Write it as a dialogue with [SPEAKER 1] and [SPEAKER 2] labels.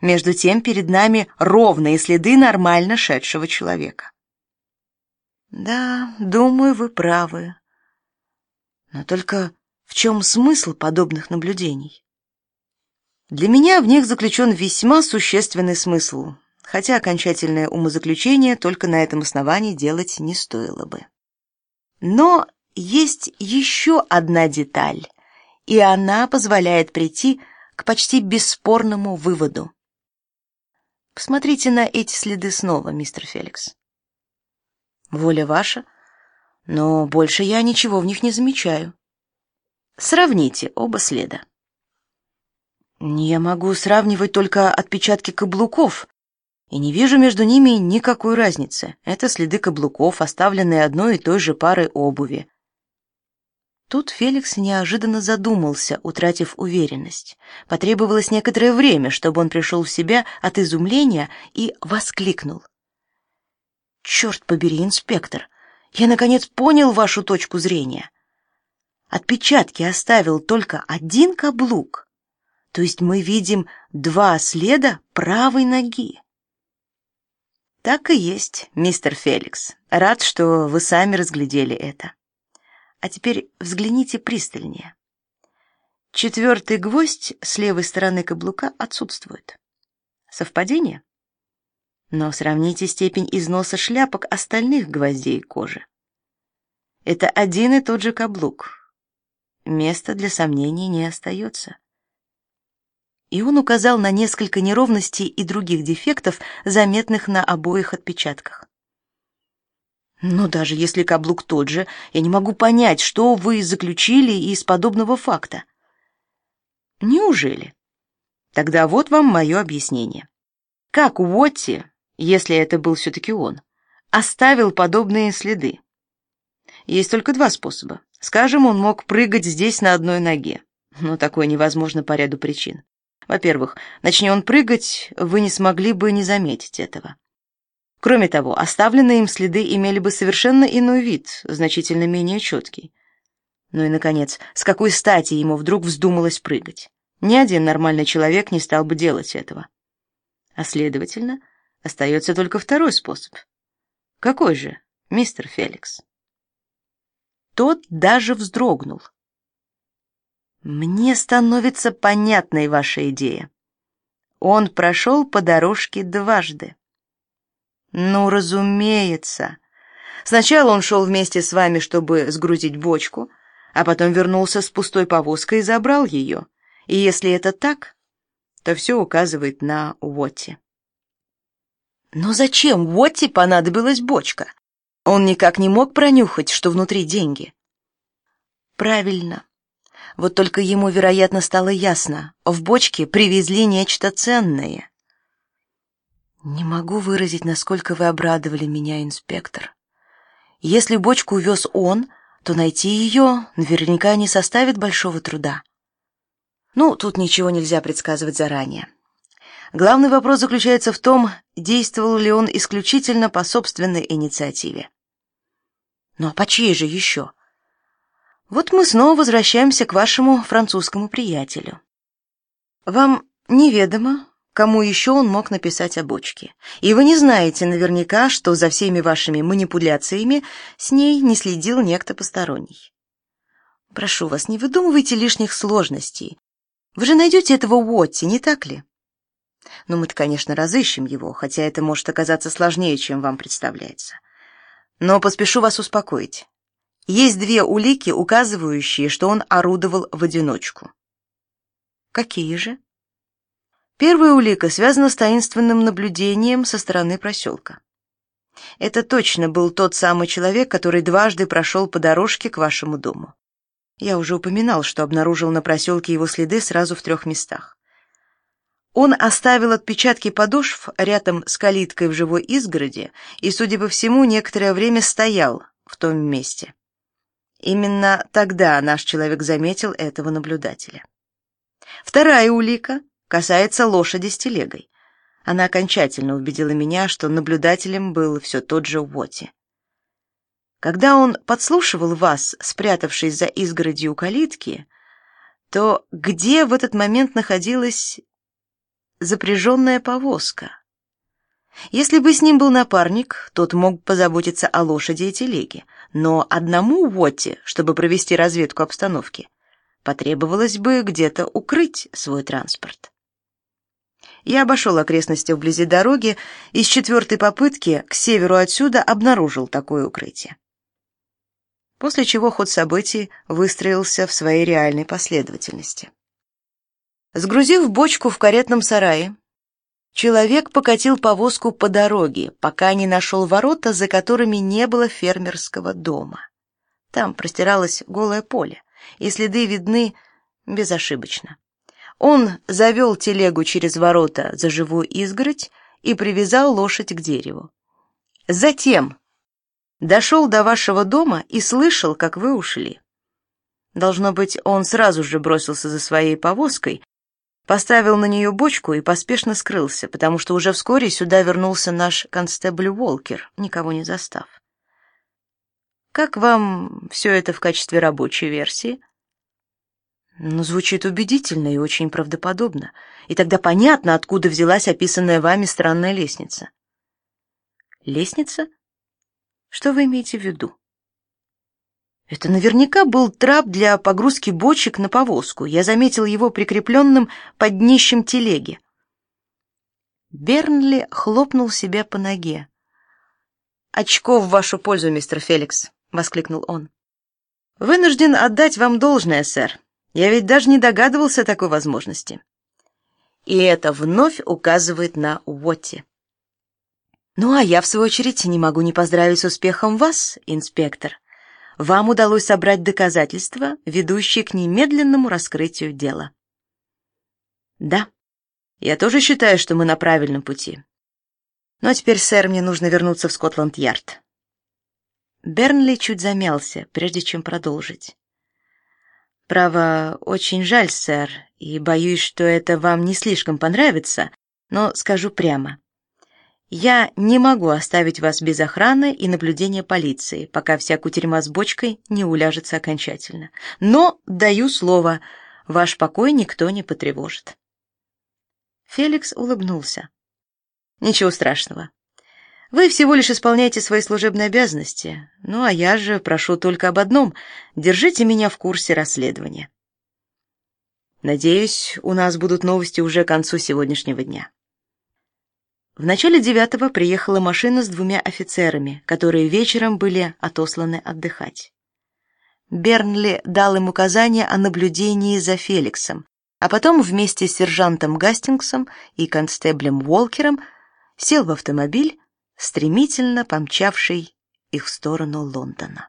[SPEAKER 1] Между тем перед нами ровные следы нормально шедшего человека. Да, думаю, вы правы. Но только в чем смысл подобных наблюдений? Для меня в них заключен весьма существенный смысл, хотя окончательное умозаключение только на этом основании делать не стоило бы. Но есть еще одна деталь, и она позволяет прийти к почти бесспорному выводу. Посмотрите на эти следы снова, мистер Феликс. Воля ваша, но больше я ничего в них не замечаю. Сравните оба следа. Я могу сравнивать только отпечатки каблуков, и не вижу между ними никакой разницы. Это следы каблуков, оставленные одной и той же парой обуви. Тут Феликс неожиданно задумался, утратив уверенность. Потребовалось некоторое время, чтобы он пришел в себя от изумления и воскликнул: «Черт побери, инспектор! Я наконец понял вашу точку зрения. Отпечатки оставил только один каблук, то есть мы видим два следа правой ноги. Так и есть, мистер Феликс. Рад, что вы сами разглядели это. А теперь взгляните пристальнее. Четвертый гвоздь с левой стороны каблука отсутствует. Совпадение? Но сравните степень износа шляпок остальных гвоздей кожи. Это один и тот же каблук. Места для сомнений не остается и он указал на несколько неровностей и других дефектов, заметных на обоих отпечатках. Но даже если каблук тот же, я не могу понять, что вы заключили из подобного факта. Неужели? Тогда вот вам мое объяснение. Как Уотти, если это был все-таки он, оставил подобные следы? Есть только два способа. Скажем, он мог прыгать здесь на одной ноге, но такое невозможно по ряду причин. Во-первых, начни он прыгать, вы не смогли бы не заметить этого. Кроме того, оставленные им следы имели бы совершенно иной вид, значительно менее четкий. Ну и, наконец, с какой стати ему вдруг вздумалось прыгать? Ни один нормальный человек не стал бы делать этого. А следовательно, остается только второй способ. Какой же, мистер Феликс? Тот даже вздрогнул. Мне становится понятной ваша идея. Он прошел по дорожке дважды. Ну, разумеется. Сначала он шел вместе с вами, чтобы сгрузить бочку, а потом вернулся с пустой повозкой и забрал ее. И если это так, то все указывает на Уотти. Но зачем Уотти понадобилась бочка? Он никак не мог пронюхать, что внутри деньги. Правильно. Вот только ему, вероятно, стало ясно, в бочке привезли нечто ценное. Не могу выразить, насколько вы обрадовали меня, инспектор. Если бочку увез он, то найти ее наверняка не составит большого труда. Ну, тут ничего нельзя предсказывать заранее. Главный вопрос заключается в том, действовал ли он исключительно по собственной инициативе. Ну а по чьей же еще? Вот мы снова возвращаемся к вашему французскому приятелю. Вам неведомо, кому еще он мог написать о бочке, и вы не знаете наверняка, что за всеми вашими манипуляциями с ней не следил некто посторонний. Прошу вас, не выдумывайте лишних сложностей. Вы же найдете этого Уотти, не так ли? Ну, мы-то, конечно, разыщем его, хотя это может оказаться сложнее, чем вам представляется. Но поспешу вас успокоить. Есть две улики, указывающие, что он орудовал в одиночку. Какие же? Первая улика связана с таинственным наблюдением со стороны проселка. Это точно был тот самый человек, который дважды прошел по дорожке к вашему дому. Я уже упоминал, что обнаружил на проселке его следы сразу в трех местах. Он оставил отпечатки подошв рядом с калиткой в живой изгороди и, судя по всему, некоторое время стоял в том месте. Именно тогда наш человек заметил этого наблюдателя. Вторая улика касается лошади с телегой. Она окончательно убедила меня, что наблюдателем был все тот же Уотти. Когда он подслушивал вас, спрятавшись за изгородью калитки, то где в этот момент находилась запряженная повозка. Если бы с ним был напарник, тот мог позаботиться о лошади и телеге, но одному Уотти, чтобы провести разведку обстановки, потребовалось бы где-то укрыть свой транспорт. Я обошел окрестности вблизи дороги и с четвертой попытки к северу отсюда обнаружил такое укрытие. После чего ход событий выстроился в своей реальной последовательности. Сгрузив бочку в каретном сарае, человек покатил повозку по дороге, пока не нашел ворота, за которыми не было фермерского дома. Там простиралось голое поле, и следы видны безошибочно. Он завел телегу через ворота за живую изгородь и привязал лошадь к дереву. Затем дошел до вашего дома и слышал, как вы ушли. Должно быть, он сразу же бросился за своей повозкой, поставил на нее бочку и поспешно скрылся, потому что уже вскоре сюда вернулся наш констебль Уолкер, никого не застав. Как вам все это в качестве рабочей версии? Ну, звучит убедительно и очень правдоподобно. И тогда понятно, откуда взялась описанная вами странная лестница. Лестница? Что вы имеете в виду? Это наверняка был трап для погрузки бочек на повозку. Я заметил его прикрепленным под днищем телеги. Бернли хлопнул себя по ноге. «Очко в вашу пользу, мистер Феликс!» — воскликнул он. «Вынужден отдать вам должное, сэр. Я ведь даже не догадывался о такой возможности. И это вновь указывает на Уотти. Ну а я в свою очередь не могу не поздравить с успехом вас, инспектор. Вам удалось собрать доказательства, ведущие к немедленному раскрытию дела. Да. Я тоже считаю, что мы на правильном пути. Ну а теперь, сэр, мне нужно вернуться в Скотланд-Ярд. Бернли чуть замялся, прежде чем продолжить. Право, очень жаль, сэр, и боюсь, что это вам не слишком понравится, но скажу прямо. Я не могу оставить вас без охраны и наблюдения полиции, пока вся кутерьма с бочкой не уляжется окончательно. Но даю слово, ваш покой никто не потревожит. Феликс улыбнулся. Ничего страшного. Вы всего лишь исполняете свои служебные обязанности. Ну, а я же прошу только об одном — держите меня в курсе расследования. Надеюсь, у нас будут новости уже к концу сегодняшнего дня. В начале девятого приехала машина с двумя офицерами, которые вечером были отосланы отдыхать. Бернли дал им указания о наблюдении за Феликсом, а потом вместе с сержантом Гастингсом и констеблем Уолкером сел в автомобиль стремительно помчавший их в сторону Лондона.